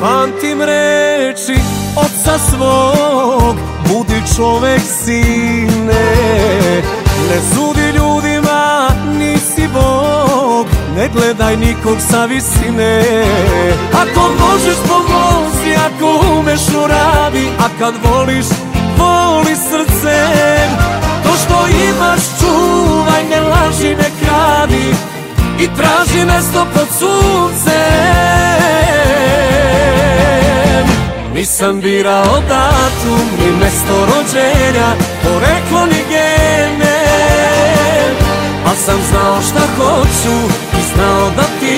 Pamtim reči oca svog Budi čovek sine. Ne sudi ljudima, nisi Bog Ne gledaj nikog sa visine. Ako možeš pomozi, ako umeš uradi A kad voliš, voli srcem To što imaš čuvaj, ne laži, ne kradi I traži mesto pod suncem nisam birao datum ni mesto rođenja Poreklo ni gene. Al sam znao šta hoću I znao da ti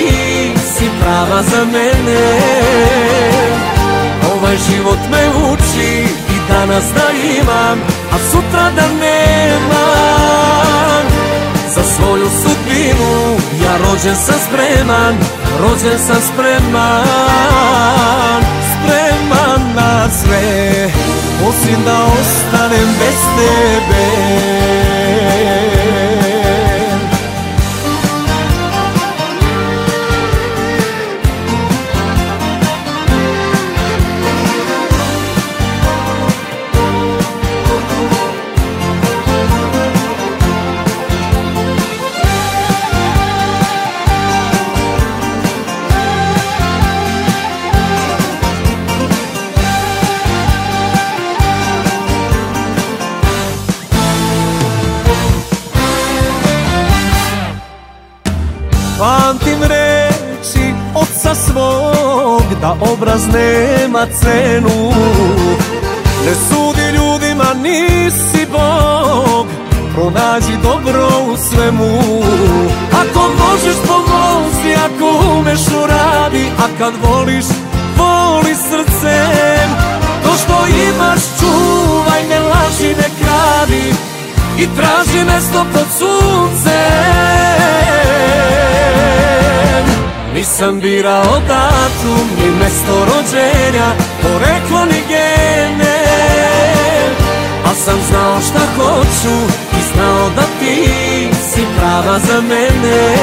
si prava za mene. Ovaj život me uči I danas da imam A sutra da nemam. Za svoju sudbinu Ja rođen sam spreman Rođen sam spreman sve Osim da ostanem bez tebe Da obraz nema cenu. Ne sudi ljudima nisi Bog Pronađi dobro u svemu. Ako možeš pomozi Ako umeš uradi A kad voliš voli srcem. To što imaš čuvaj Ne laži ne kradi I traži mesto pod suncem nisam birao datum ni mesto rođenja Poreklo ni gene. Al sam znao šta hoću I znao da ti si prava za mene.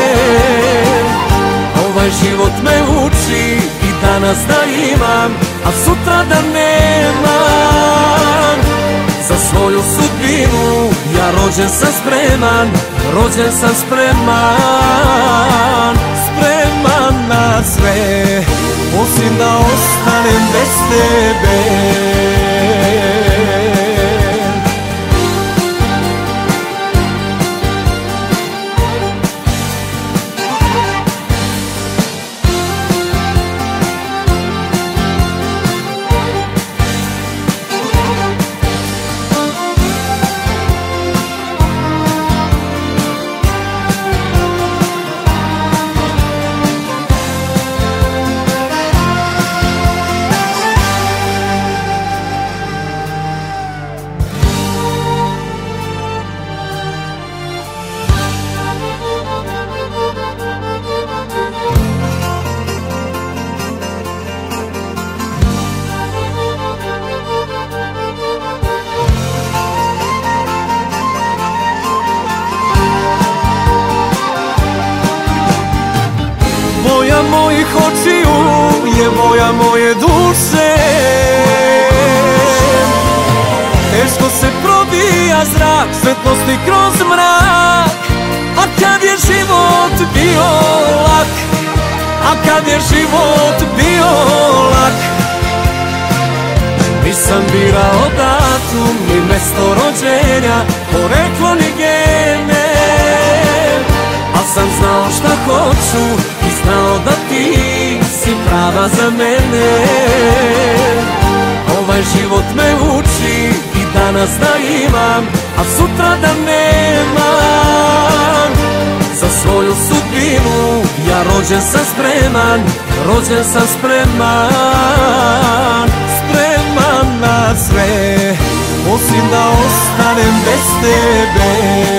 Ovaj život me uči I danas da imam A sutra da nemam. Za svoju sudbinu Ja rođen sam spreman Rođen sam spreman sve Osim da ostanem bez tebe je moje duše. Teško se probija zrak svetlosti kroz mrak. A kad je život bio lak A kad je život bio lak Nisam birao datum ni mesto rođenja Poreklo ni gene. Al sam znao šta hoću prava za mene Ovaj život me uči I danas da imam A sutra da nemam. Za svoju sudbinu Ja rođen sam spreman Rođen sam spreman Spreman na sve. Osim da ostanem bez tebe